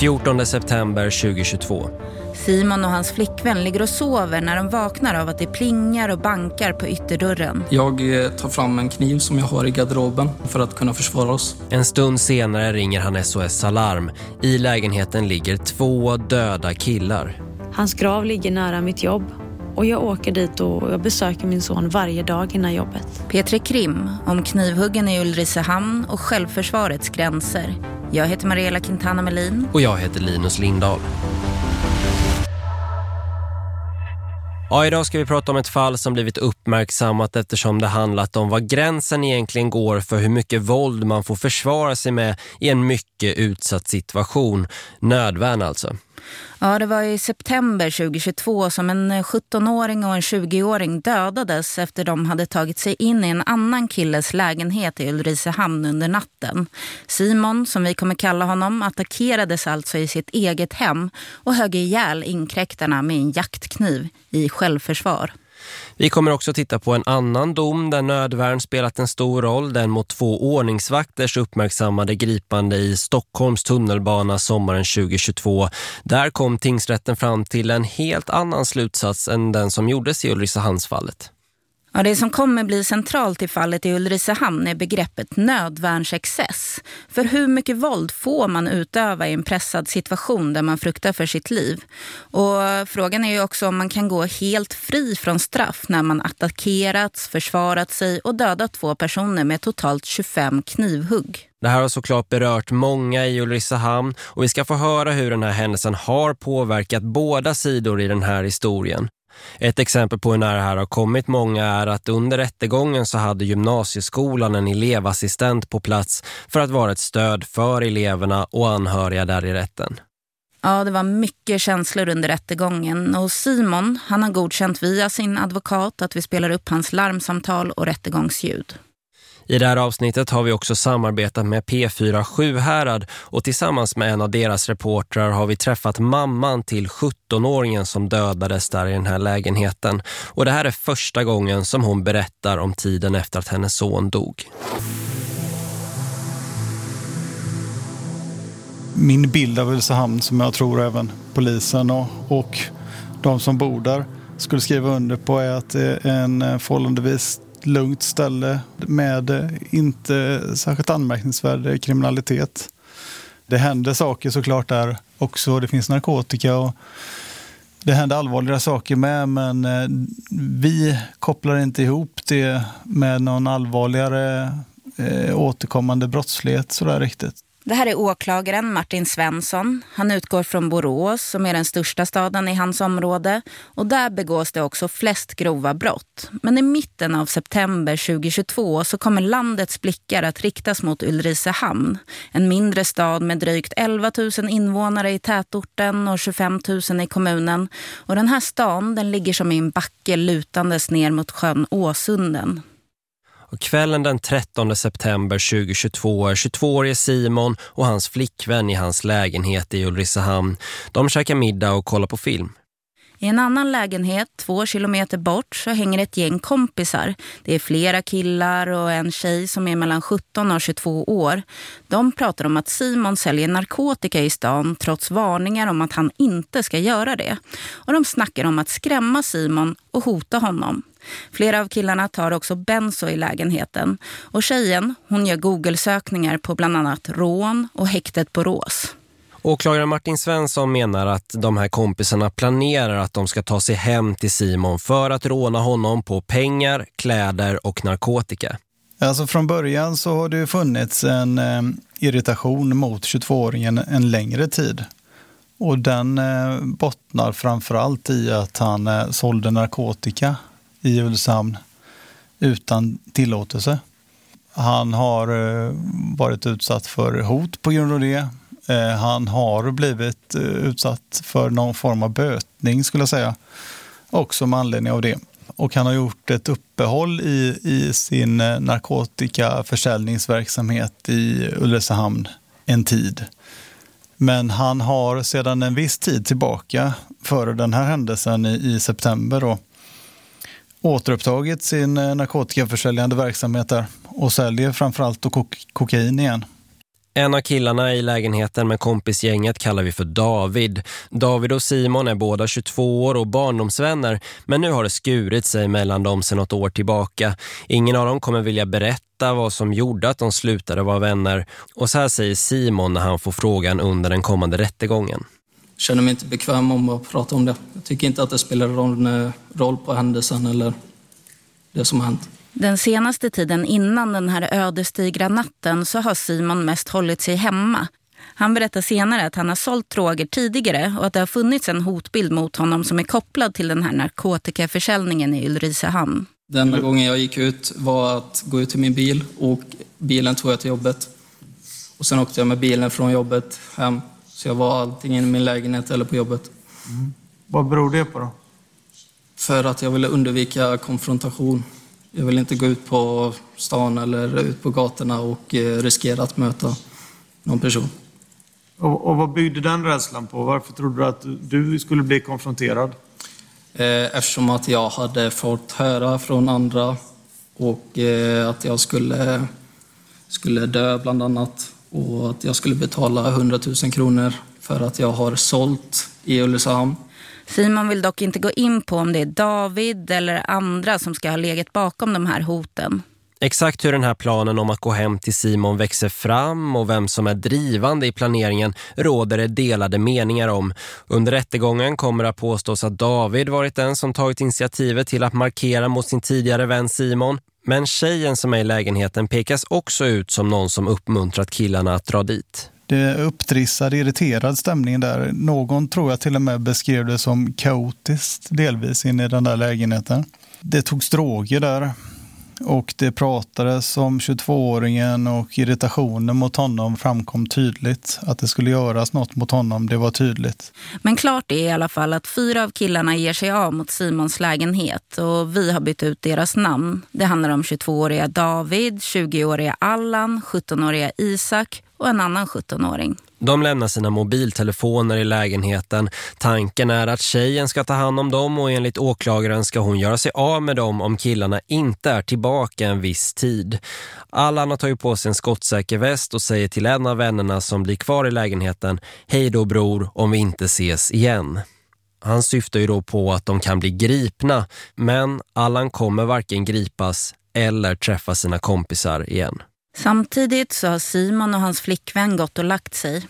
14 september 2022. Simon och hans flickvän ligger och sover när de vaknar av att det plingar och bankar på ytterdörren. Jag eh, tar fram en kniv som jag har i garderoben för att kunna försvara oss. En stund senare ringer han SOS Alarm. I lägenheten ligger två döda killar. Hans grav ligger nära mitt jobb och jag åker dit och jag besöker min son varje dag innan jobbet. Petri Krim om knivhuggen i Ulricehamn och självförsvarets gränser. Jag heter Mariella Quintana Melin. Och jag heter Linus Lindahl. Ja, idag ska vi prata om ett fall som blivit uppmärksammat eftersom det handlat om vad gränsen egentligen går för hur mycket våld man får försvara sig med i en mycket utsatt situation. Nödvärn alltså. Ja, det var i september 2022 som en eh, 17-åring och en 20-åring dödades efter de hade tagit sig in i en annan killes lägenhet i Ulricehamn under natten. Simon, som vi kommer kalla honom, attackerades alltså i sitt eget hem och högg ihjäl inkräktarna med en jaktkniv i självförsvar. Vi kommer också titta på en annan dom där nödvärn spelat en stor roll. Den mot två ordningsvakters uppmärksammade gripande i Stockholms tunnelbana sommaren 2022. Där kom tingsrätten fram till en helt annan slutsats än den som gjordes i Ulricehamnsfallet. Ja, det som kommer bli centralt i fallet i Ulricehamn är begreppet nödvärnsexcess. För hur mycket våld får man utöva i en pressad situation där man fruktar för sitt liv? Och frågan är ju också om man kan gå helt fri från straff när man attackerats, försvarat sig och dödat två personer med totalt 25 knivhugg. Det här har såklart berört många i Ulricehamn och vi ska få höra hur den här händelsen har påverkat båda sidor i den här historien. Ett exempel på hur nära det här har kommit många är att under rättegången så hade gymnasieskolan en elevassistent på plats för att vara ett stöd för eleverna och anhöriga där i rätten. Ja, det var mycket känslor under rättegången och Simon han har godkänt via sin advokat att vi spelar upp hans larmsamtal och rättegångsljud. I det här avsnittet har vi också samarbetat med P4 Sjuhärad och tillsammans med en av deras reportrar har vi träffat mamman till 17-åringen som dödades där i den här lägenheten. Och det här är första gången som hon berättar om tiden efter att hennes son dog. Min bild av Ulricehamn som jag tror även polisen och, och de som bor där skulle skriva under på är att det är en eh, förhållandevis lugnt ställe med inte särskilt anmärkningsvärd kriminalitet. Det händer saker såklart där också. Det finns narkotika och det händer allvarliga saker med men eh, vi kopplar inte ihop det med någon allvarligare eh, återkommande brottslighet sådär riktigt. Det här är åklagaren Martin Svensson. Han utgår från Borås som är den största staden i hans område. Och där begås det också flest grova brott. Men i mitten av september 2022 så kommer landets blickar att riktas mot Ulricehamn. En mindre stad med drygt 11 000 invånare i tätorten och 25 000 i kommunen. Och den här stan den ligger som i en backe lutandes ner mot sjön Åsunden. Och kvällen den 13 september 2022 är 22-årige Simon och hans flickvän i hans lägenhet i Ulricehamn. De käkar middag och kollar på film. I en annan lägenhet, två kilometer bort, så hänger ett gäng kompisar. Det är flera killar och en tjej som är mellan 17 och 22 år. De pratar om att Simon säljer narkotika i stan trots varningar om att han inte ska göra det. Och de snackar om att skrämma Simon och hota honom. Flera av killarna tar också benzo i lägenheten. Och tjejen, hon gör Google-sökningar på bland annat rån och häktet på Rås. Åklagare Martin Svensson menar att de här kompisarna planerar att de ska ta sig hem till Simon för att råna honom på pengar, kläder och narkotika. Alltså från början så har det funnits en eh, irritation mot 22-åringen en längre tid. Och den eh, bottnar framförallt i att han eh, sålde narkotika i Ulricehamn utan tillåtelse. Han har eh, varit utsatt för hot på grund av det. Eh, han har blivit eh, utsatt för någon form av bötning skulle jag säga. Också med anledning av det. Och han har gjort ett uppehåll i, i sin eh, narkotikaförsäljningsverksamhet i Ulricehamn en tid. Men han har sedan en viss tid tillbaka, före den här händelsen i, i september, då, återupptagit sin narkotikaförsäljande verksamhet där och säljer framförallt kok kokain igen. En av killarna i lägenheten med kompisgänget kallar vi för David. David och Simon är båda 22 år och barndomsvänner men nu har det skurit sig mellan dem sedan något år tillbaka. Ingen av dem kommer vilja berätta vad som gjorde att de slutade vara vänner. Och så här säger Simon när han får frågan under den kommande rättegången. Jag känner mig inte bekväm om att prata om det. Jag tycker inte att det spelar någon eh, roll på händelsen eller det som har hänt. Den senaste tiden innan den här ödesdigra natten så har Simon mest hållit sig hemma. Han berättar senare att han har sålt droger tidigare och att det har funnits en hotbild mot honom som är kopplad till den här narkotikaförsäljningen i Ulricehamn. Den enda gången jag gick ut var att gå ut till min bil och bilen tog jag till jobbet. Och sen åkte jag med bilen från jobbet hem. Så jag var antingen i min lägenhet eller på jobbet. Mm. Vad beror det på då? För att jag ville undvika konfrontation. Jag vill inte gå ut på stan eller ut på gatorna och eh, riskera att möta någon person. Och, och vad byggde den rädslan på? Varför trodde du att du skulle bli konfronterad? Eh, eftersom att jag hade fått höra från andra och eh, att jag skulle, skulle dö bland annat och att jag skulle betala 100 000 kronor för att jag har sålt i Ulricehamn. Simon vill dock inte gå in på om det är David eller andra som ska ha legat bakom de här hoten. Exakt hur den här planen om att gå hem till Simon växer fram och vem som är drivande i planeringen råder det delade meningar om. Under rättegången kommer det att påstås att David varit den som tagit initiativet till att markera mot sin tidigare vän Simon. Men tjejen som är i lägenheten pekas också ut som någon som uppmuntrat killarna att dra dit. Det upptrissad, irriterad stämning där. Någon tror jag till och med beskrev det som kaotiskt delvis in i den där lägenheten. Det togs droger där och det pratades om 22-åringen och irritationen mot honom framkom tydligt. Att det skulle göras något mot honom, det var tydligt. Men klart är i alla fall att fyra av killarna ger sig av mot Simons lägenhet och vi har bytt ut deras namn. Det handlar om 22-åriga David, 20-åriga Allan, 17-åriga Isak och en annan 17-åring. De lämnar sina mobiltelefoner i lägenheten. Tanken är att tjejen ska ta hand om dem och enligt åklagaren ska hon göra sig av med dem om killarna inte är tillbaka en viss tid. Allan har tagit på sig en skottsäker väst och säger till en av vännerna som blir kvar i lägenheten Hej då bror om vi inte ses igen. Han syftar ju då på att de kan bli gripna men Allan kommer varken gripas eller träffa sina kompisar igen. Samtidigt så har Simon och hans flickvän gått och lagt sig.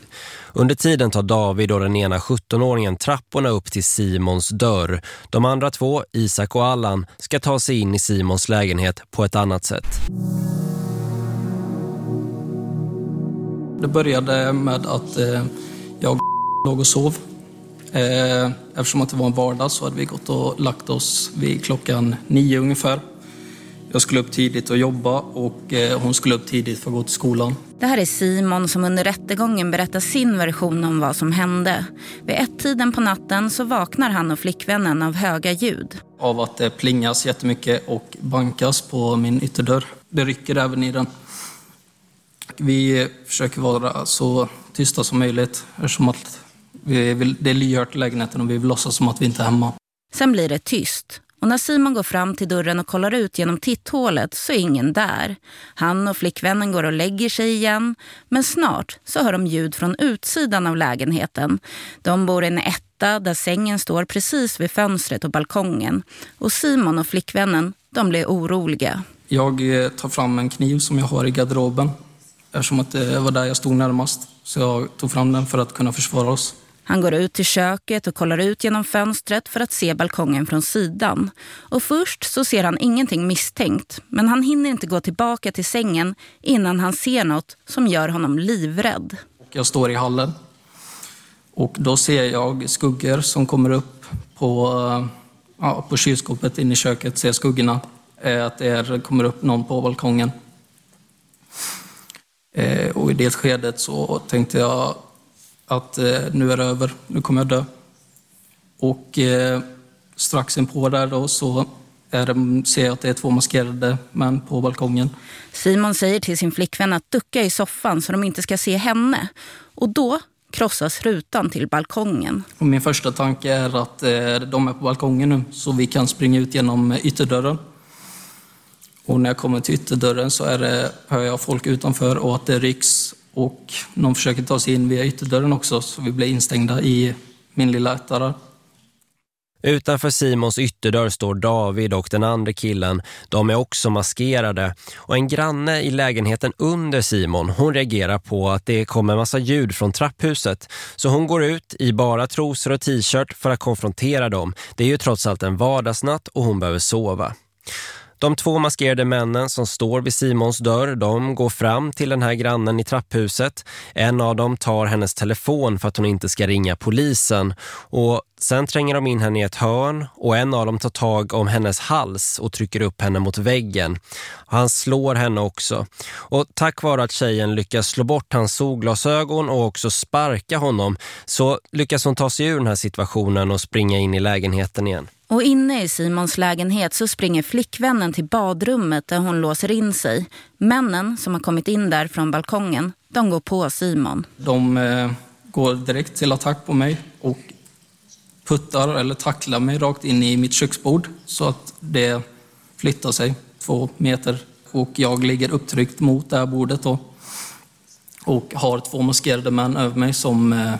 Under tiden tar David och den ena 17-åringen trapporna upp till Simons dörr. De andra två, Isak och Allan, ska ta sig in i Simons lägenhet på ett annat sätt. Det började med att eh, jag låg och sov. Eh, eftersom att det var en vardag så hade vi gått och lagt oss vid klockan nio ungefär. Jag skulle upp tidigt och jobba och eh, hon skulle upp tidigt för att gå till skolan. Det här är Simon som under rättegången berättar sin version om vad som hände. Vid ett tiden på natten så vaknar han och flickvännen av höga ljud. Av att det plingas jättemycket och bankas på min ytterdörr. Det rycker även i den. Vi försöker vara så tysta som möjligt eftersom att vi vill, det är lyhört i lägenheten och vi vill låtsas som att vi inte är hemma. Sen blir det tyst och när Simon går fram till dörren och kollar ut genom titthålet så är ingen där. Han och flickvännen går och lägger sig igen. Men snart så hör de ljud från utsidan av lägenheten. De bor i en etta där sängen står precis vid fönstret och balkongen. Och Simon och flickvännen, de blir oroliga. Jag eh, tar fram en kniv som jag har i garderoben. Eftersom att eh, det var där jag stod närmast. Så jag tog fram den för att kunna försvara oss. Han går ut till köket och kollar ut genom fönstret för att se balkongen från sidan. Och först så ser han ingenting misstänkt. Men han hinner inte gå tillbaka till sängen innan han ser något som gör honom livrädd. Jag står i hallen och då ser jag skuggor som kommer upp på, ja, på kylskåpet inne i köket. Ser skuggorna. Eh, att det är, kommer upp någon på balkongen. Eh, och i det skedet så tänkte jag att eh, nu är det över, nu kommer jag dö. Och eh, strax inpå där då så är det, ser jag att det är två maskerade män på balkongen. Simon säger till sin flickvän att ducka i soffan så de inte ska se henne. Och då krossas rutan till balkongen. Och min första tanke är att eh, de är på balkongen nu så vi kan springa ut genom ytterdörren. Och när jag kommer till ytterdörren så är det, hör jag folk utanför och att det rycks och någon försöker ta sig in via ytterdörren också så vi blir instängda i min lilla etta där. Utanför Simons ytterdörr står David och den andra killen. De är också maskerade. Och en granne i lägenheten under Simon, hon reagerar på att det kommer massa ljud från trapphuset. Så hon går ut i bara trosor och t-shirt för att konfrontera dem. Det är ju trots allt en vardagsnatt och hon behöver sova. De två maskerade männen som står vid Simons dörr, de går fram till den här grannen i trapphuset. En av dem tar hennes telefon för att hon inte ska ringa polisen. Och sen tränger de in henne i ett hörn och en av dem tar tag om hennes hals och trycker upp henne mot väggen. Han slår henne också. Och tack vare att tjejen lyckas slå bort hans solglasögon och också sparka honom så lyckas hon ta sig ur den här situationen och springa in i lägenheten igen. Och inne i Simons lägenhet så springer flickvännen till badrummet där hon låser in sig. Männen som har kommit in där från balkongen, de går på Simon. De eh, går direkt till attack på mig och puttar eller tacklar mig rakt in i mitt köksbord så att det flyttar sig två meter och jag ligger upptryckt mot det här bordet då. Och har två maskerade män över mig som eh,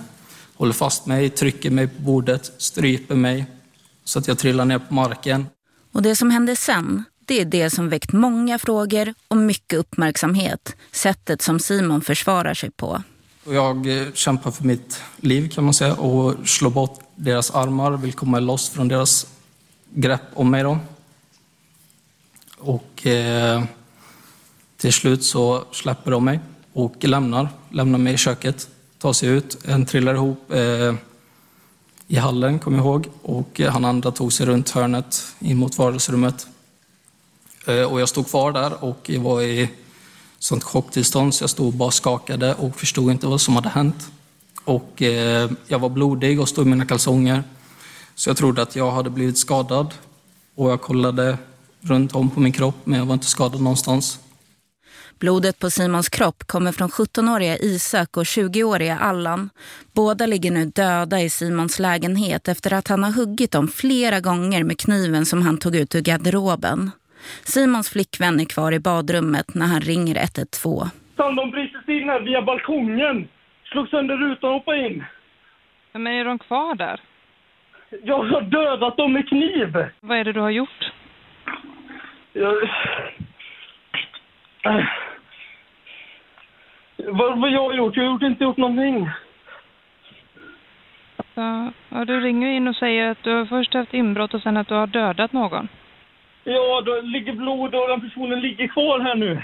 håller fast mig, trycker mig på bordet, stryper mig så att jag trillar ner på marken. Och det som hände sen, det är det som väckt många frågor och mycket uppmärksamhet. Sättet som Simon försvarar sig på. Jag eh, kämpar för mitt liv kan man säga och slår bort deras armar, vill komma loss från deras grepp om mig. Då. Och eh, till slut så släpper de mig och lämnar, lämnar mig i köket, tar sig ut. En trillar ihop eh, i hallen, kom jag ihåg. Och eh, han andra tog sig runt hörnet in mot vardagsrummet. Eh, och jag stod kvar där och jag var i sånt chocktillstånd så jag stod och bara skakade och förstod inte vad som hade hänt. Och eh, jag var blodig och stod i mina kalsonger. Så jag trodde att jag hade blivit skadad. Och jag kollade runt om på min kropp men jag var inte skadad någonstans. Blodet på Simons kropp kommer från 17-åriga Isak och 20-åriga Allan. Båda ligger nu döda i Simons lägenhet efter att han har huggit dem flera gånger med kniven som han tog ut ur garderoben. Simons flickvän är kvar i badrummet när han ringer 112. De bryter sig in här via balkongen. Slog sönder rutan och hoppade in. Men är de kvar där? Jag har dödat dem med kniv. Vad är det du har gjort? Jag... Vad, vad jag har gjort? Jag har inte gjort någonting. Ja, ja, du ringer in och säger att du har först haft inbrott och sen att du har dödat någon. Ja, då ligger blod och den personen ligger kvar här nu.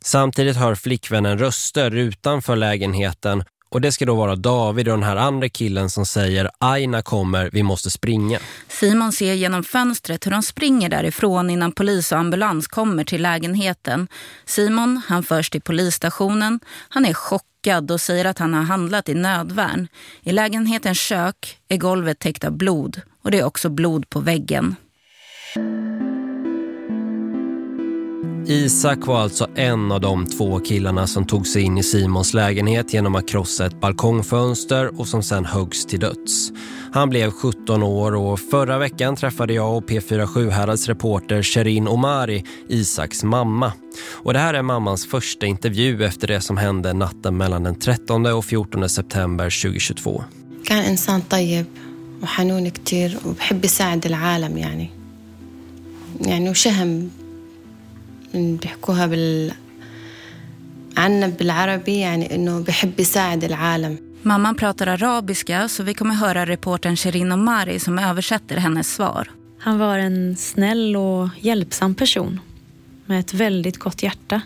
Samtidigt hör flickvännen röster utanför lägenheten och det ska då vara David och den här andra killen som säger Aina kommer, vi måste springa. Simon ser genom fönstret hur de springer därifrån innan polis och ambulans kommer till lägenheten. Simon, han förs till polisstationen. Han är chockad och säger att han har handlat i nödvärn. I lägenhetens kök är golvet täckt av blod och det är också blod på väggen. Isak var alltså en av de två killarna som tog sig in i Simons lägenhet genom att krossa ett balkongfönster och som sen höggs till döds. Han blev 17 år och förra veckan träffade jag och P47 Härads reporter Sherin Omari, Isaks mamma. Och det här är mammans första intervju efter det som hände natten mellan den 13 och 14 september 2022. كان إنسان طيب وحنون كتير وبحب يساعد العالم يعني يعني وشهم بيحكوها بال عنا بالعربي يعني إنه بحب يساعد العالم Mamman pratar arabiska så vi kommer höra reportern Sherin Omari som översätter hennes svar. Han var en snäll och hjälpsam person med ett väldigt gott hjärta.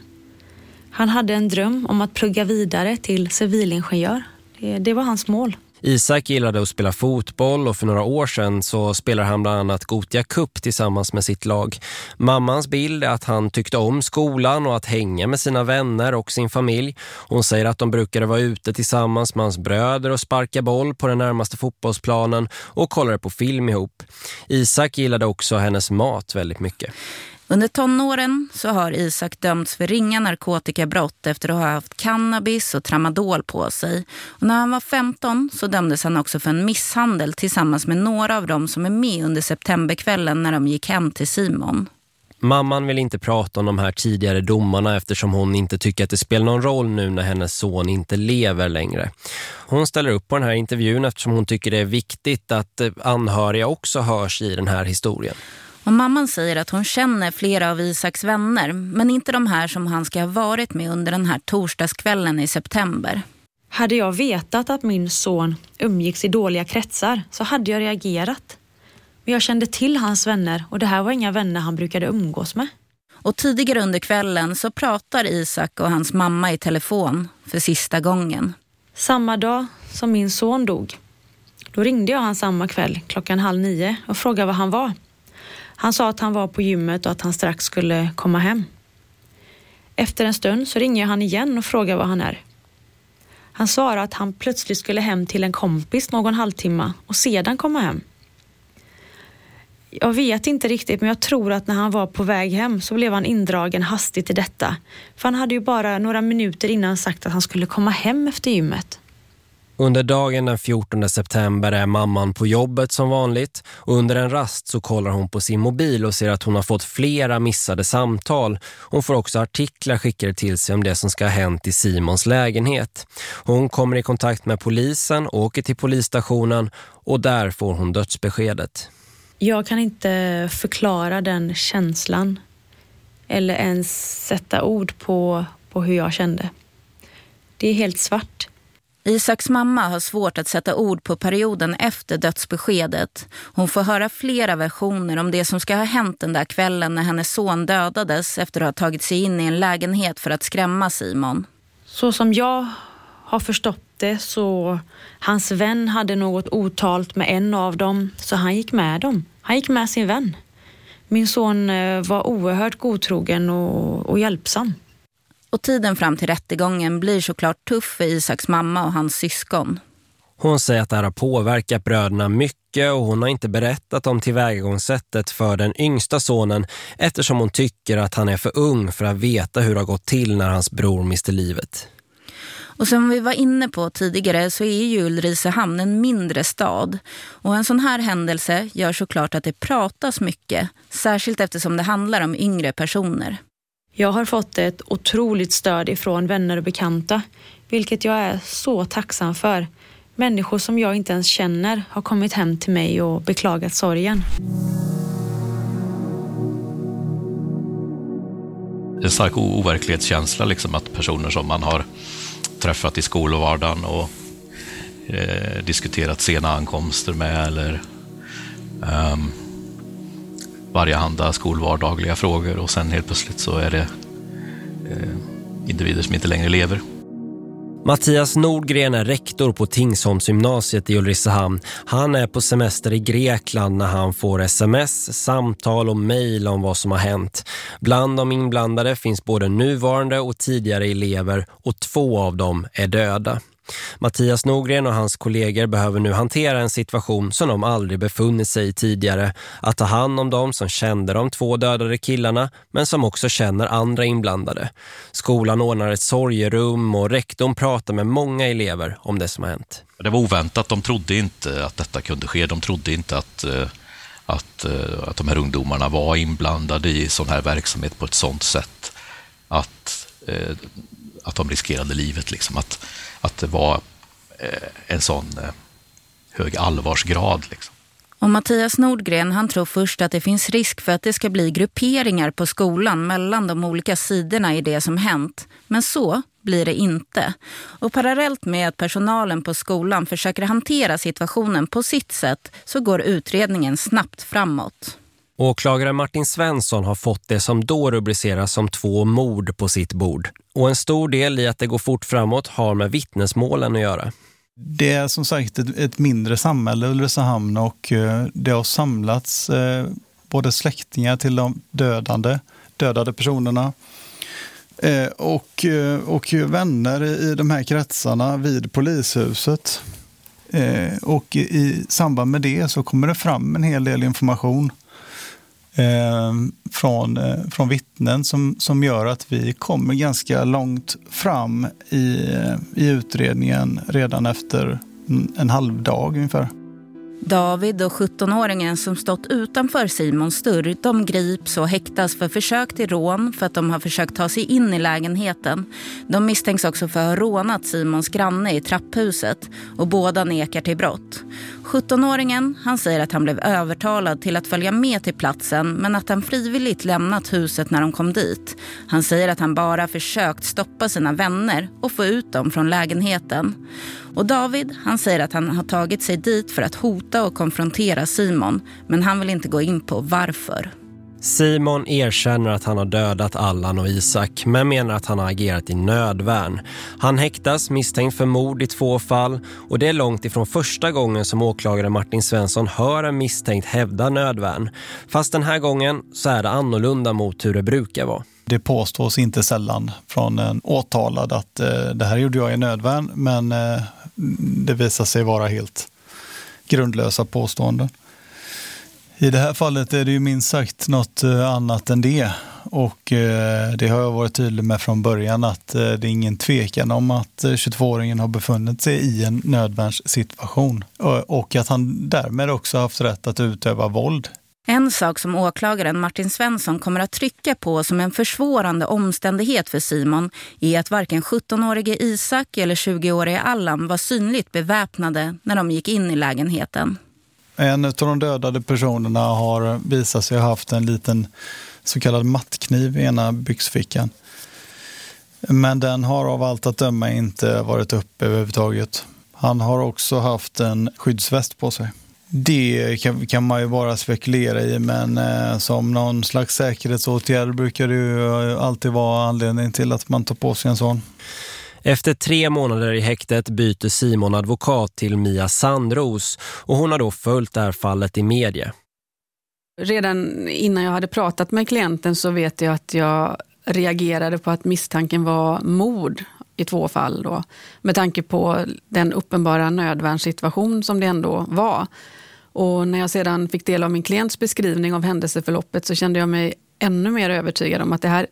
Han hade en dröm om att plugga vidare till civilingenjör. Det, det var hans mål. Isak gillade att spela fotboll och för några år sedan så spelar han bland annat Gotia Cup tillsammans med sitt lag. Mammans bild är att han tyckte om skolan och att hänga med sina vänner och sin familj. Hon säger att de brukade vara ute tillsammans med hans bröder och sparka boll på den närmaste fotbollsplanen och kollade på film ihop. Isak gillade också hennes mat väldigt mycket. Under tonåren så har Isak dömts för ringa narkotikabrott efter att ha haft cannabis och tramadol på sig. Och när han var 15 så dömdes han också för en misshandel tillsammans med några av dem som är med under septemberkvällen när de gick hem till Simon. Mamman vill inte prata om de här tidigare domarna eftersom hon inte tycker att det spelar någon roll nu när hennes son inte lever längre. Hon ställer upp på den här intervjun eftersom hon tycker det är viktigt att eh, anhöriga också hörs i den här historien. Och mamman säger att hon känner flera av Isaks vänner men inte de här som han ska ha varit med under den här torsdagskvällen i september. Hade jag vetat att min son umgicks i dåliga kretsar så hade jag reagerat. Men jag kände till hans vänner och det här var inga vänner han brukade umgås med. Och tidigare under kvällen så pratar Isak och hans mamma i telefon för sista gången. Samma dag som min son dog, då ringde jag han samma kväll klockan halv nio och frågade var han var. Han sa att han var på gymmet och att han strax skulle komma hem. Efter en stund så ringer han igen och frågar var han är. Han svarar att han plötsligt skulle hem till en kompis någon halvtimme och sedan komma hem. Jag vet inte riktigt men jag tror att när han var på väg hem så blev han indragen hastigt i detta. För han hade ju bara några minuter innan sagt att han skulle komma hem efter gymmet. Under dagen den 14 september är mamman på jobbet som vanligt och under en rast så kollar hon på sin mobil och ser att hon har fått flera missade samtal. Hon får också artiklar skickade till sig om det som ska ha hänt i Simons lägenhet. Hon kommer i kontakt med polisen, åker till polisstationen och där får hon dödsbeskedet. Jag kan inte förklara den känslan eller ens sätta ord på, på hur jag kände. Det är helt svart. Isaks mamma har svårt att sätta ord på perioden efter dödsbeskedet. Hon får höra flera versioner om det som ska ha hänt den där kvällen när hennes son dödades efter att ha tagit sig in i en lägenhet för att skrämma Simon. Så som jag har förstått det så hans vän hade något otalt med en av dem så han gick med dem. Han gick med sin vän. Min son eh, var oerhört godtrogen och, och hjälpsam. Och tiden fram till rättegången blir såklart tuff för Isaks mamma och hans syskon. Hon säger att det här har påverkat bröderna mycket och hon har inte berättat om tillvägagångssättet för den yngsta sonen eftersom hon tycker att han är för ung för att veta hur det har gått till när hans bror miste livet. Och som vi var inne på tidigare så är ju Ulricehamn en mindre stad. Och en sån här händelse gör såklart att det pratas mycket, särskilt eftersom det handlar om yngre personer. Jag har fått ett otroligt stöd ifrån vänner och bekanta, vilket jag är så tacksam för. Människor som jag inte ens känner har kommit hem till mig och beklagat sorgen. En stark overklighetskänsla, liksom att personer som man har träffat i skolvardagen och eh, diskuterat sena ankomster med eller um, varjehanda skolvardagliga frågor och sen helt plötsligt så är det eh, individer som inte längre lever. Mattias Nordgren är rektor på Tingsholmsgymnasiet i Ulricehamn. Han är på semester i Grekland när han får sms, samtal och mejl om vad som har hänt. Bland de inblandade finns både nuvarande och tidigare elever och två av dem är döda. Mattias Nogren och hans kollegor behöver nu hantera en situation som de aldrig befunnit sig i tidigare. Att ta hand om dem som kände de två dödade killarna men som också känner andra inblandade. Skolan ordnar ett sorgerum och rektorn pratar med många elever om det som har hänt. Det var oväntat. De trodde inte att detta kunde ske. De trodde inte att, eh, att, eh, att de här ungdomarna var inblandade i sån här verksamhet på ett sånt sätt att, eh, att de riskerade livet. Liksom. Att, att det var eh, en sån eh, hög allvarsgrad. Liksom. Och Mattias Nordgren han tror först att det finns risk för att det ska bli grupperingar på skolan mellan de olika sidorna i det som hänt. Men så blir det inte. Och parallellt med att personalen på skolan försöker hantera situationen på sitt sätt så går utredningen snabbt framåt. Åklagare Martin Svensson har fått det som då rubriceras som två mord på sitt bord. Och en stor del i att det går fort framåt har med vittnesmålen att göra. Det är som sagt ett, ett mindre samhälle Ulricehamn och eh, det har samlats eh, både släktingar till de dödande, dödade personerna eh, och, eh, och vänner i de här kretsarna vid polishuset. Eh, och i samband med det så kommer det fram en hel del information Eh, från, eh, från vittnen som, som gör att vi kommer ganska långt fram i, i utredningen redan efter en, en halv dag ungefär. David och 17-åringen som stått utanför Simons dörr, de grips och häktas för försök till rån för att de har försökt ta sig in i lägenheten. De misstänks också för att ha rånat Simons granne i trapphuset och båda nekar till brott. 17-åringen han säger att han blev övertalad till att följa med till platsen men att han frivilligt lämnat huset när de kom dit. Han säger att han bara försökt stoppa sina vänner och få ut dem från lägenheten. Och David han säger att han har tagit sig dit för att hota och konfrontera Simon men han vill inte gå in på varför. Simon erkänner att han har dödat Allan och Isak men menar att han har agerat i nödvärn. Han häktas misstänkt för mord i två fall och det är långt ifrån första gången som åklagare Martin Svensson hör en misstänkt hävda nödvärn. Fast den här gången så är det annorlunda mot hur det brukar vara. Det påstås inte sällan från en åtalad att eh, det här gjorde jag i nödvärn men eh, det visar sig vara helt grundlösa påståenden. I det här fallet är det ju minst sagt något eh, annat än det. Och eh, det har jag varit tydlig med från början att eh, det är ingen tvekan om att 22-åringen har befunnit sig i en nödvärnssituation. Och att han därmed också haft rätt att utöva våld. En sak som åklagaren Martin Svensson kommer att trycka på som en försvårande omständighet för Simon är att varken 17-årige Isak eller 20-årige Allan var synligt beväpnade när de gick in i lägenheten. En av de dödade personerna har visat sig ha haft en liten så kallad mattkniv i ena byxfickan. Men den har av allt att döma inte varit uppe överhuvudtaget. Han har också haft en skyddsväst på sig. Det kan, kan man ju bara spekulera i, men eh, som någon slags säkerhetsåtgärd brukar det ju eh, alltid vara anledning till att man tar på sig en sån. Efter tre månader i häktet byter Simon advokat till Mia Sandros och hon har då följt det här fallet i media. Redan innan jag hade pratat med klienten så vet jag att jag reagerade på att misstanken var mord i två fall. Då, med tanke på den uppenbara nödvärnssituation som det ändå var. Och när jag sedan fick del av min klients beskrivning av händelseförloppet så kände jag mig ännu mer övertygad om att det här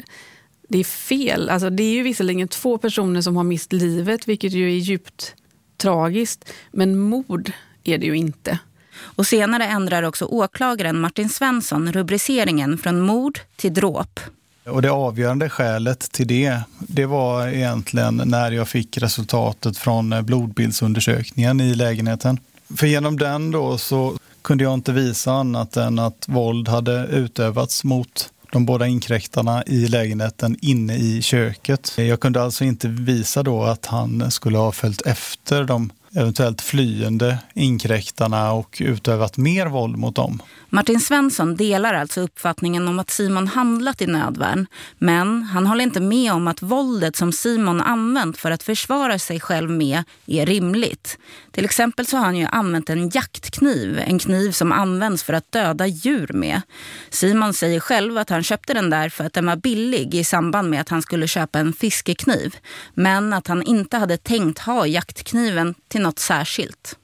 det är fel. Alltså, det är ju visserligen två personer som har mist livet, vilket ju är djupt tragiskt. Men mord är det ju inte. Och senare ändrar också åklagaren Martin Svensson rubriceringen från mord till dråp. Och det avgörande skälet till det, det var egentligen när jag fick resultatet från blodbildsundersökningen i lägenheten. För genom den då så kunde jag inte visa annat än att våld hade utövats mot de båda inkräktarna i lägenheten inne i köket. Jag kunde alltså inte visa då att han skulle ha följt efter de eventuellt flyende inkräktarna och utövat mer våld mot dem. Martin Svensson delar alltså uppfattningen om att Simon handlat i nödvärn. Men han håller inte med om att våldet som Simon använt för att försvara sig själv med är rimligt. Till exempel så har han ju använt en jaktkniv, en kniv som används för att döda djur med. Simon säger själv att han köpte den där för att den var billig i samband med att han skulle köpa en fiskekniv. Men att han inte hade tänkt ha jaktkniven till något särskilt.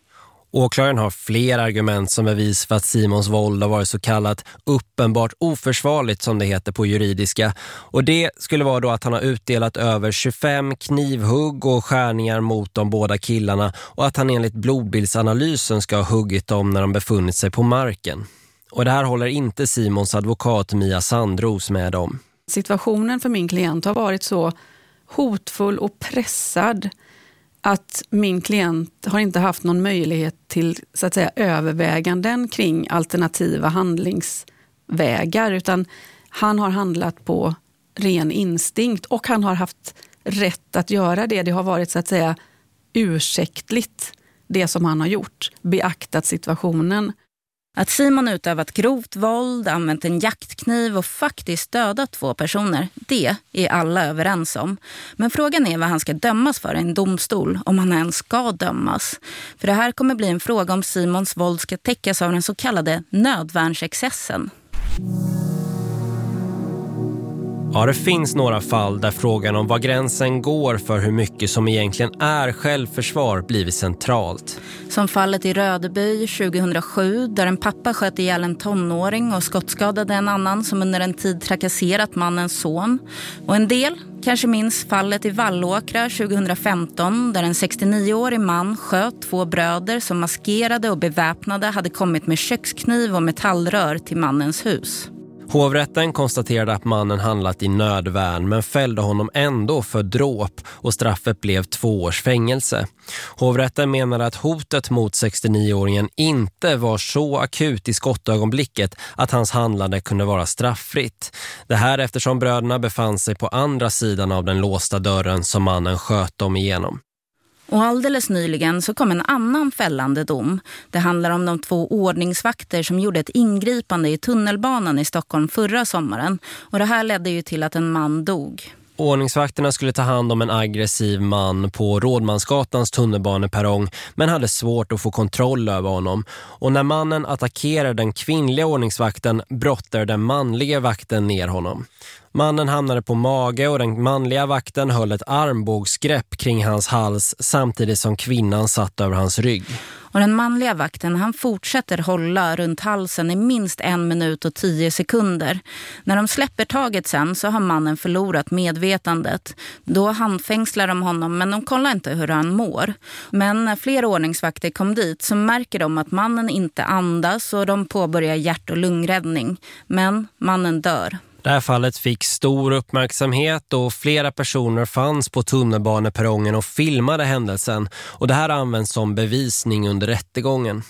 Åklagaren har fler argument som bevis för att Simons våld har varit så kallat uppenbart oförsvarligt som det heter på juridiska. Och det skulle vara då att han har utdelat över 25 knivhugg och skärningar mot de båda killarna och att han enligt blodbildsanalysen ska ha huggit dem när de befunnit sig på marken. Och det här håller inte Simons advokat Mia Sandros med om. Situationen för min klient har varit så hotfull och pressad att min klient har inte haft någon möjlighet till så att säga, överväganden kring alternativa handlingsvägar utan han har handlat på ren instinkt och han har haft rätt att göra det. Det har varit så att säga ursäktligt det som han har gjort, beaktat situationen. Att Simon utövat grovt våld, använt en jaktkniv och faktiskt dödat två personer, det är alla överens om. Men frågan är vad han ska dömas för i en domstol, om han ens ska dömas. För det här kommer bli en fråga om Simons våld ska täckas av den så kallade nödvärnsexcessen. Ja, det finns några fall där frågan om var gränsen går för hur mycket som egentligen är självförsvar blivit centralt. Som fallet i Rödeby 2007 där en pappa sköt ihjäl en tonåring och skottskadade en annan som under en tid trakasserat mannens son. Och en del kanske minns fallet i Vallåkra 2015 där en 69-årig man sköt två bröder som maskerade och beväpnade hade kommit med kökskniv och metallrör till mannens hus. Hovrätten konstaterade att mannen handlat i nödvärn men fällde honom ändå för dråp och straffet blev två års fängelse. Hovrätten menade att hotet mot 69-åringen inte var så akut i skottögonblicket att hans handlande kunde vara strafffritt. Det här eftersom bröderna befann sig på andra sidan av den låsta dörren som mannen sköt dem igenom. Och alldeles nyligen så kom en annan fällande dom. Det handlar om de två ordningsvakter som gjorde ett ingripande i tunnelbanan i Stockholm förra sommaren. Och det här ledde ju till att en man dog. Ordningsvakterna skulle ta hand om en aggressiv man på Rådmansgatans tunnelbaneperrong men hade svårt att få kontroll över honom. Och när mannen attackerade den kvinnliga ordningsvakten brottade den manliga vakten ner honom. Mannen hamnade på mage och den manliga vakten höll ett armbågsgrepp kring hans hals samtidigt som kvinnan satt över hans rygg. Och den manliga vakten han fortsätter hålla runt halsen i minst en minut och tio sekunder. När de släpper taget sen så har mannen förlorat medvetandet. Då handfängslar de honom men de kollar inte hur han mår. Men när fler ordningsvakter kom dit så märker de att mannen inte andas och de påbörjar hjärt- och lungräddning. Men mannen dör. Det här fallet fick stor uppmärksamhet och flera personer fanns på tunnelbaneperrongen och filmade händelsen och det här används som bevisning under rättegången.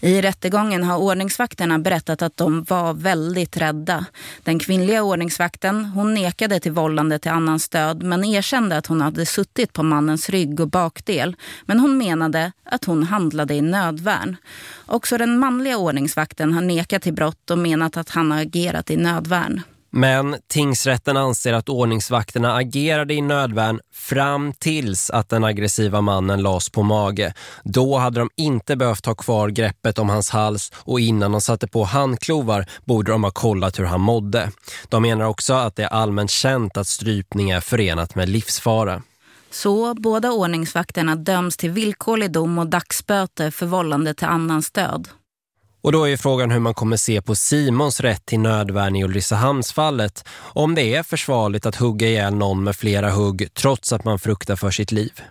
I rättegången har ordningsvakterna berättat att de var väldigt rädda. Den kvinnliga ordningsvakten hon nekade till vållande till annans stöd men erkände att hon hade suttit på mannens rygg och bakdel. Men hon menade att hon handlade i nödvärn. Också den manliga ordningsvakten har nekat till brott och menat att han har agerat i nödvärn. Men tingsrätten anser att ordningsvakterna agerade i nödvärn fram tills att den aggressiva mannen las på mage. Då hade de inte behövt ha kvar greppet om hans hals och innan de satte på handklovar borde de ha kollat hur han mådde. De menar också att det är allmänt känt att strypning är förenat med livsfara. Så båda ordningsvakterna döms till villkorlig dom och dagsböter för vållande till annans död. Och då är frågan hur man kommer se på Simons rätt till nödvärn i Ulricehamnsfallet. Om det är försvarligt att hugga ihjäl någon med flera hugg trots att man fruktar för sitt liv.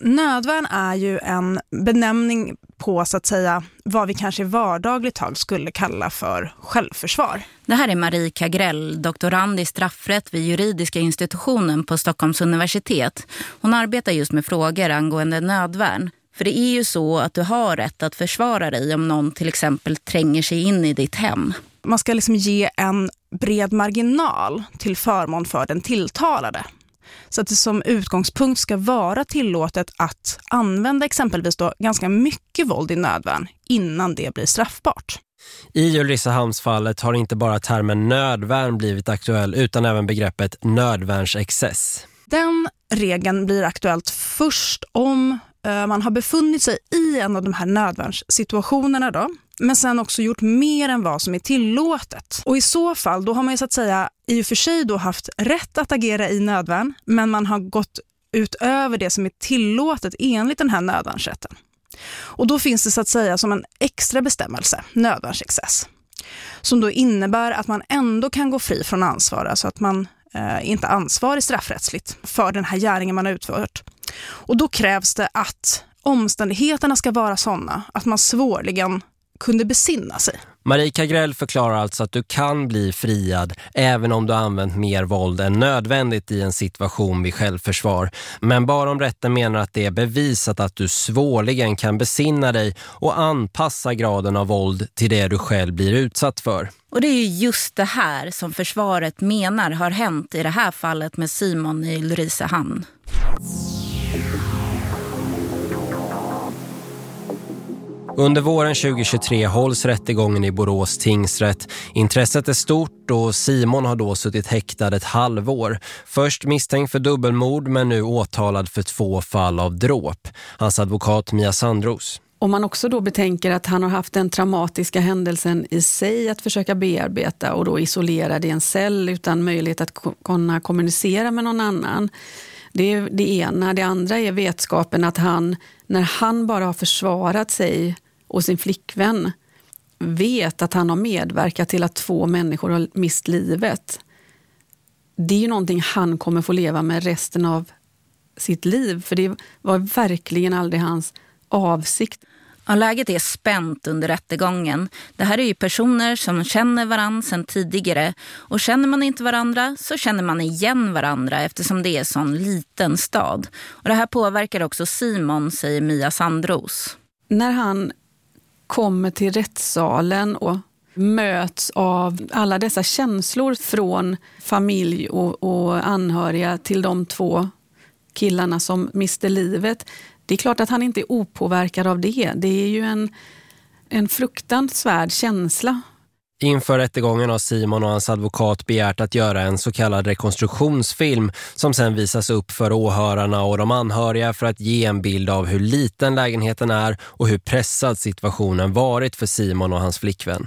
Nödvärn är ju en benämning på så att säga vad vi kanske i vardagligt tal skulle kalla för självförsvar. Det här är Marie Kagrell, doktorand i straffrätt vid juridiska institutionen på Stockholms universitet. Hon arbetar just med frågor angående nödvärn. För det är ju så att du har rätt att försvara dig om någon till exempel tränger sig in i ditt hem. Man ska liksom ge en bred marginal till förmån för den tilltalade. Så att det som utgångspunkt ska vara tillåtet att använda exempelvis då ganska mycket våld i nödvärn innan det blir straffbart. I Ulricehamnsfallet har inte bara termen nödvärn blivit aktuell utan även begreppet nödvärnsexcess. Den regeln blir aktuellt först om Eh, man har befunnit sig i en av de här nödvärnssituationerna då, men sen också gjort mer än vad som är tillåtet. Och i så fall, då har man ju så att säga i och för sig då haft rätt att agera i nödvärn, men man har gått utöver det som är tillåtet enligt den här nödvärnsrätten. Och då finns det så att säga som en extra bestämmelse, nödvärnsexcess, som då innebär att man ändå kan gå fri från ansvar, alltså att man eh, inte är ansvarig straffrättsligt för den här gärningen man har utfört. Och då krävs det att omständigheterna ska vara sådana att man svårligen kunde besinna sig. Marie Kagrell förklarar alltså att du kan bli friad även om du använt mer våld än nödvändigt i en situation vid självförsvar. Men bara om rätten menar att det är bevisat att du svårligen kan besinna dig och anpassa graden av våld till det du själv blir utsatt för. Och det är just det här som försvaret menar har hänt i det här fallet med Simon i Ulricehamn. Under våren 2023 hålls rättegången i Borås tingsrätt. Intresset är stort och Simon har då suttit häktad ett halvår. Först misstänkt för dubbelmord men nu åtalad för två fall av dråp. Hans advokat Mia Sandros. Om man också då betänker att han har haft den traumatiska händelsen i sig att försöka bearbeta och då isolerad i en cell utan möjlighet att kunna kommunicera med någon annan. Det är det ena. Det andra är vetskapen att han, när han bara har försvarat sig och sin flickvän, vet att han har medverkat till att två människor har mist livet. Det är ju någonting han kommer få leva med resten av sitt liv, för det var verkligen aldrig hans avsikt. Ja, läget är spänt under rättegången. Det här är ju personer som känner varandra sedan tidigare. Och känner man inte varandra så känner man igen varandra eftersom det är en sån liten stad. Och det här påverkar också Simon, säger Mia Sandros. När han kommer till rättssalen och möts av alla dessa känslor från familj och, och anhöriga till de två killarna som miste livet det är klart att han inte är opåverkad av det. Det är ju en, en fruktansvärd känsla. Inför rättegången har Simon och hans advokat begärt att göra en så kallad rekonstruktionsfilm som sen visas upp för åhörarna och de anhöriga för att ge en bild av hur liten lägenheten är och hur pressad situationen varit för Simon och hans flickvän.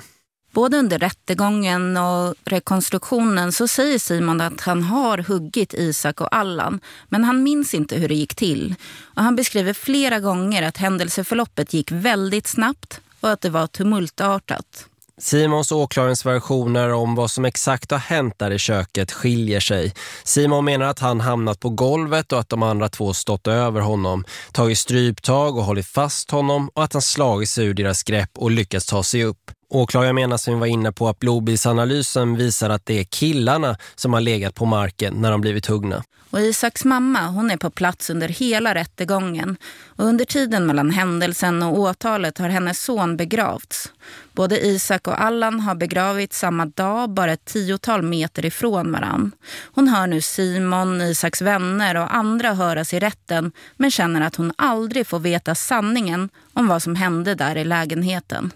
Både under rättegången och rekonstruktionen så säger Simon att han har huggit Isak och Allan. Men han minns inte hur det gick till. Och han beskriver flera gånger att händelseförloppet gick väldigt snabbt och att det var tumultartat. Simons och åklagarens versioner om vad som exakt har hänt där i köket skiljer sig. Simon menar att han hamnat på golvet och att de andra två stått över honom, tagit stryptag och hållit fast honom och att han slagit sig ur deras grepp och lyckats ta sig upp. Åklagaren menar som vi var inne på att blodbildsanalysen visar att det är killarna som har legat på marken när de blivit huggna. Och Isaks mamma hon är på plats under hela rättegången. Och under tiden mellan händelsen och åtalet har hennes son begravts. Både Isak och Allan har begravits samma dag, bara ett tiotal meter ifrån varann. Hon hör nu Simon, Isaks vänner och andra höras i rätten men känner att hon aldrig får veta sanningen om vad som hände där i lägenheten.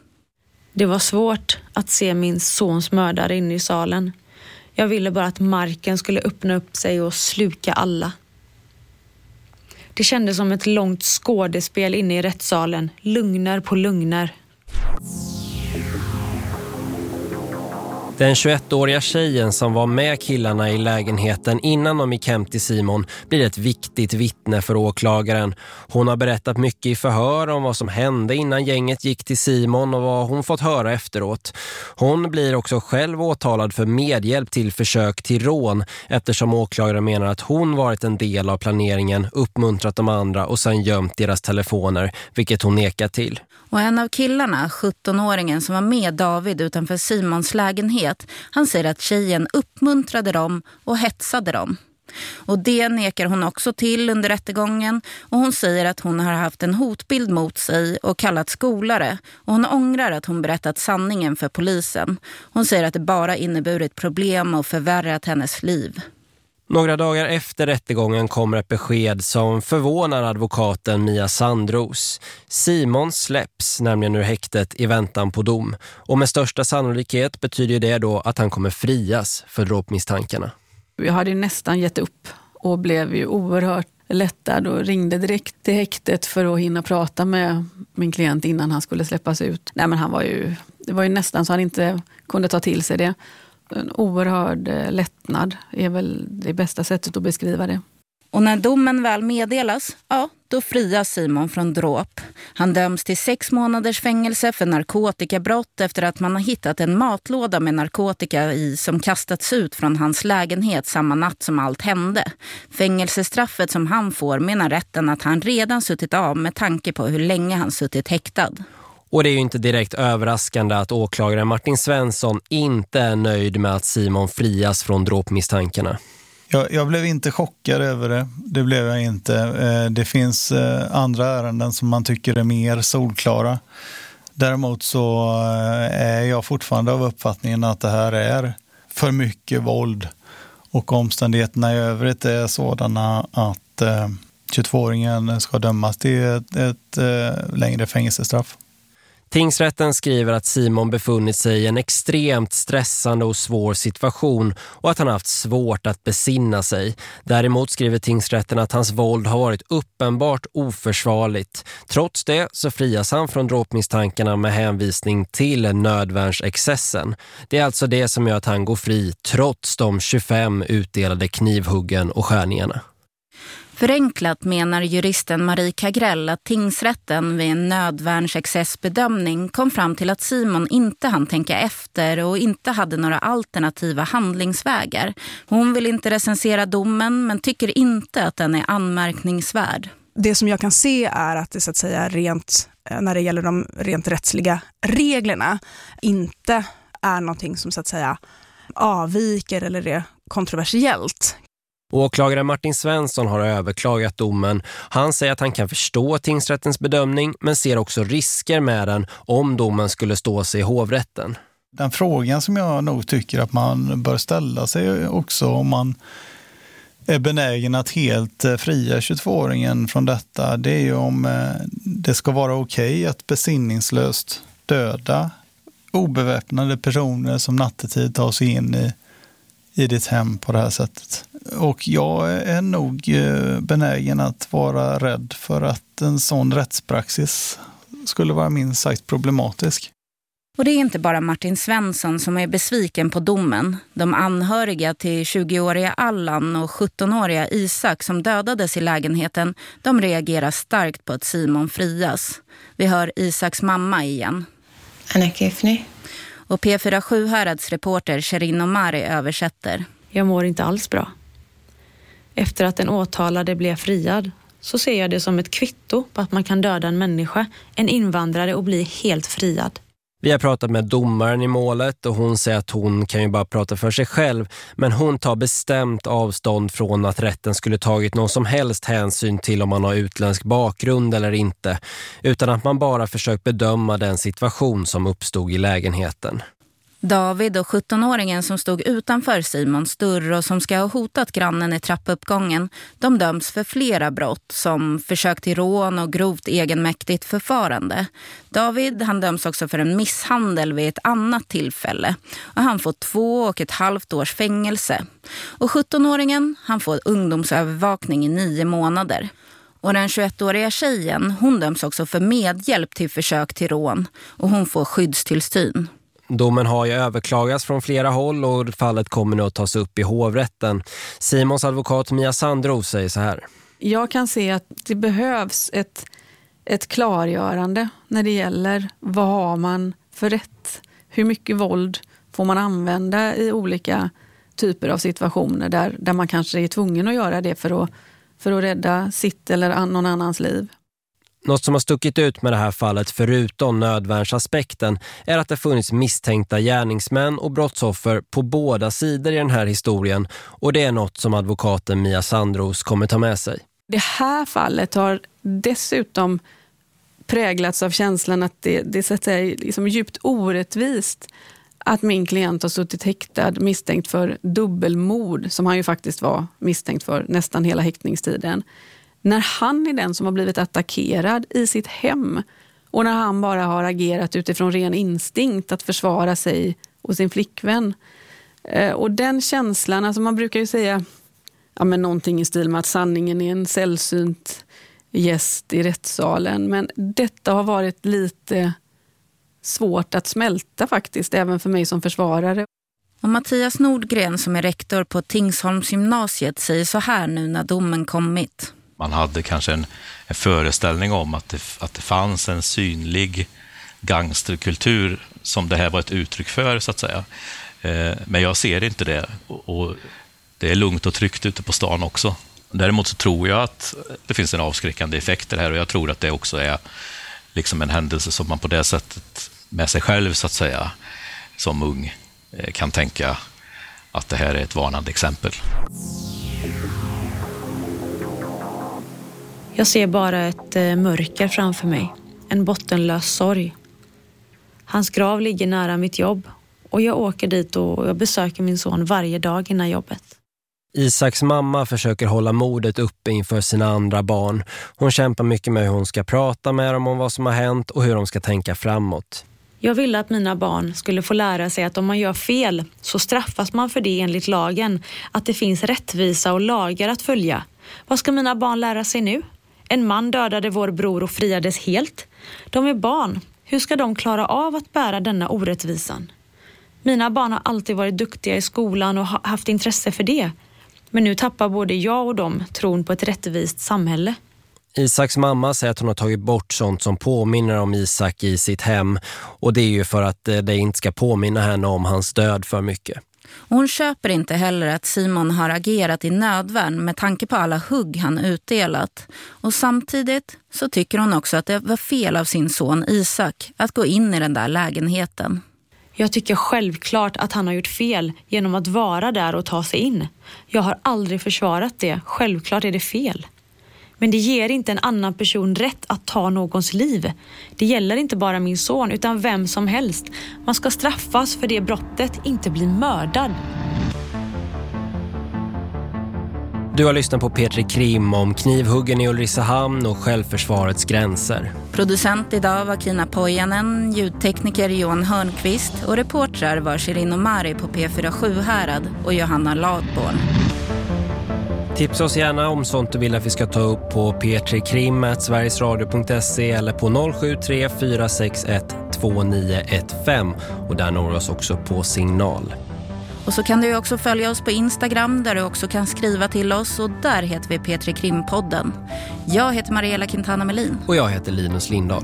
Det var svårt att se min sons mördare inne i salen. Jag ville bara att marken skulle öppna upp sig och sluka alla. Det kändes som ett långt skådespel inne i rättssalen. Lugner på lugner. Den 21-åriga tjejen som var med killarna i lägenheten innan de gick hem till Simon blir ett viktigt vittne för åklagaren. Hon har berättat mycket i förhör om vad som hände innan gänget gick till Simon och vad hon fått höra efteråt. Hon blir också själv åtalad för medhjälp till försök till rån eftersom åklagaren menar att hon varit en del av planeringen, uppmuntrat de andra och sen gömt deras telefoner, vilket hon nekar till. Och en av killarna, 17-åringen som var med David utanför Simons lägenhet, han säger att tjejen uppmuntrade dem och hetsade dem. Och det nekar hon också till under rättegången och hon säger att hon har haft en hotbild mot sig och kallat skolare och hon ångrar att hon berättat sanningen för polisen. Hon säger att det bara inneburit problem och förvärrat hennes liv. Några dagar efter rättegången kommer ett besked som förvånar advokaten Mia Sandros. Simon släpps nämligen ur häktet i väntan på dom. Och med största sannolikhet betyder det då att han kommer frias för dråpmisstankarna. Jag hade nästan gett upp och blev ju oerhört lättad och ringde direkt till häktet för att hinna prata med min klient innan han skulle släppas ut. Nej, men han var ju, det var ju nästan så han inte kunde ta till sig det en oerhörd eh, lättnad är väl det bästa sättet att beskriva det. Och när domen väl meddelas, ja, då frias Simon från dråp. Han döms till sex månaders fängelse för narkotikabrott efter att man har hittat en matlåda med narkotika i som kastats ut från hans lägenhet samma natt som allt hände. Fängelsestraffet som han får menar rätten att han redan suttit av med tanke på hur länge han suttit häktad. Och det är ju inte direkt överraskande att åklagare Martin Svensson inte är nöjd med att Simon frias från dråpmisstankarna. Jag, jag, blev inte chockad över det. Det blev jag inte. Eh, det finns eh, andra ärenden som man tycker är mer solklara. Däremot så eh, är jag fortfarande av uppfattningen att det här är för mycket våld och omständigheterna i övrigt är sådana att 22-åringen ska dömas till ett, ett längre fängelsestraff. Tingsrätten skriver att Simon befunnit sig i en extremt stressande och svår situation och att han haft svårt att besinna sig. Däremot skriver tingsrätten att hans våld har varit uppenbart oförsvarligt. Trots det så frias han från dråpmisstankarna med hänvisning till nödvärnsexcessen. Det är alltså det som gör att han går fri trots de 25 utdelade knivhuggen och skärningarna. Förenklat menar juristen Marie Kagrell att tingsrätten vid en nödvärnsexcessbedömning kom fram till att Simon inte hann tänka efter och inte hade några alternativa handlingsvägar. Hon vill inte recensera domen men tycker inte att den är anmärkningsvärd. Det som jag kan se är att det så att säga rent, eh, när det gäller de rent rättsliga reglerna inte är någonting som så att säga avviker eller är kontroversiellt. Åklagare Martin Svensson har överklagat domen. Han säger att han kan förstå tingsrättens bedömning men ser också risker med den om domen skulle stå sig i hovrätten. Den frågan som jag nog tycker att man bör ställa sig också om man är benägen att helt eh, fria 22-åringen från detta, det är ju om eh, det ska vara okej okay att besinningslöst döda obeväpnade personer som nattetid tar sig in i, i ditt hem på det här sättet. Och jag är nog eh, benägen att vara rädd för att en sån rättspraxis skulle vara minst sagt problematisk. Och det är inte bara Martin Svensson som är besviken på domen. De anhöriga till 20-åriga Allan och 17-åriga Isak som dödades i lägenheten, de reagerar starkt på att Simon frias. Vi hör Isaks mamma igen. Anna Kefni. Och P4 Sjuhärads reporter Sherin Omari översätter. Jag mår inte alls bra. Efter att den åtalade blev friad så ser jag det som ett kvitto på att man kan döda en människa, en invandrare och bli helt friad. Vi har pratat med domaren i målet och hon säger att hon kan ju bara prata för sig själv. Men hon tar bestämt avstånd från att rätten skulle tagit någon som helst hänsyn till om man har utländsk bakgrund eller inte. Utan att man bara försökt bedöma den situation som uppstod i lägenheten. David och 17-åringen som stod utanför Simons dörr och som ska ha hotat grannen i trappuppgången, de döms för flera brott som försök till rån och grovt egenmäktigt förfarande. David han döms också för en misshandel vid ett annat tillfälle och han får två och ett halvt års fängelse. Och 17-åringen han får ungdomsövervakning i nio månader. Och den 21-åriga tjejen hon döms också för medhjälp till försök till rån och hon får skyddstillsyn. Domen har ju överklagats från flera håll och fallet kommer nu att tas upp i hovrätten. Simons advokat Mia Sandro säger så här. Jag kan se att det behövs ett, ett klargörande när det gäller vad har man för rätt? Hur mycket våld får man använda i olika typer av situationer där, där man kanske är tvungen att göra det för att, för att rädda sitt eller någon annans liv. Något som har stuckit ut med det här fallet förutom nödvärnsaspekten är att det funnits misstänkta gärningsmän och brottsoffer på båda sidor i den här historien och det är något som advokaten Mia Sandros kommer ta med sig. Det här fallet har dessutom präglats av känslan att det, det så att säga, liksom djupt orättvist att min klient har suttit häktad misstänkt för dubbelmord som han ju faktiskt var misstänkt för nästan hela häktningstiden när han är den som har blivit attackerad i sitt hem och när han bara har agerat utifrån ren instinkt att försvara sig och sin flickvän. Eh, och den känslan, alltså man brukar ju säga ja, men någonting i stil med att sanningen är en sällsynt gäst i rättssalen. Men detta har varit lite svårt att smälta faktiskt, även för mig som försvarare. Och Mattias Nordgren som är rektor på Tingsholmsgymnasiet säger så här nu när domen kommit. Man hade kanske en, en föreställning om att det, att det fanns en synlig gangsterkultur som det här var ett uttryck för, så att säga. Eh, men jag ser inte det. Och, det är lugnt och tryggt ute på stan också. Däremot så tror jag att det finns en avskräckande effekt det här och jag tror att det också är liksom en händelse som man på det sättet med sig själv, så att säga, som ung eh, kan tänka att det här är ett varnande exempel. Jag ser bara ett eh, mörker framför mig. En bottenlös sorg. Hans grav ligger nära mitt jobb och jag åker dit och jag besöker min son varje dag innan jobbet. Isaks mamma försöker hålla modet uppe inför sina andra barn. Hon kämpar mycket med hur hon ska prata med dem om vad som har hänt och hur de ska tänka framåt. Jag ville att mina barn skulle få lära sig att om man gör fel så straffas man för det enligt lagen. Att det finns rättvisa och lagar att följa. Vad ska mina barn lära sig nu? En man dödade vår bror och friades helt. De är barn. Hur ska de klara av att bära denna orättvisan? Mina barn har alltid varit duktiga i skolan och haft intresse för det. Men nu tappar både jag och dem tron på ett rättvist samhälle. Isaks mamma säger att hon har tagit bort sånt som påminner om Isak i sitt hem. Och det är ju för att eh, det inte ska påminna henne om hans död för mycket. Hon köper inte heller att Simon har agerat i nödvärn med tanke på alla hugg han utdelat. Och samtidigt så tycker hon också att det var fel av sin son Isak att gå in i den där lägenheten. Jag tycker självklart att han har gjort fel genom att vara där och ta sig in. Jag har aldrig försvarat det. Självklart är det fel. Men det ger inte en annan person rätt att ta någons liv. Det gäller inte bara min son utan vem som helst. Man ska straffas för det brottet, inte bli mördad. Du har lyssnat på Petri Krim om knivhuggen i Ulricehamn och självförsvarets gränser. Producent idag var Kina Pojanen, ljudtekniker Johan Hörnqvist och reportrar var Shirin Omari på P47 Härad och Johanna Ladborn. Tipsa oss gärna om sånt du vill att vi ska ta upp på p3krim.sverigesradio.se eller på 073 461 2915 och där når oss också på signal. Och så kan du också följa oss på Instagram där du också kan skriva till oss och där heter vi Petri Krimpodden. Jag heter Mariella Quintana Melin. Och jag heter Linus Lindahl.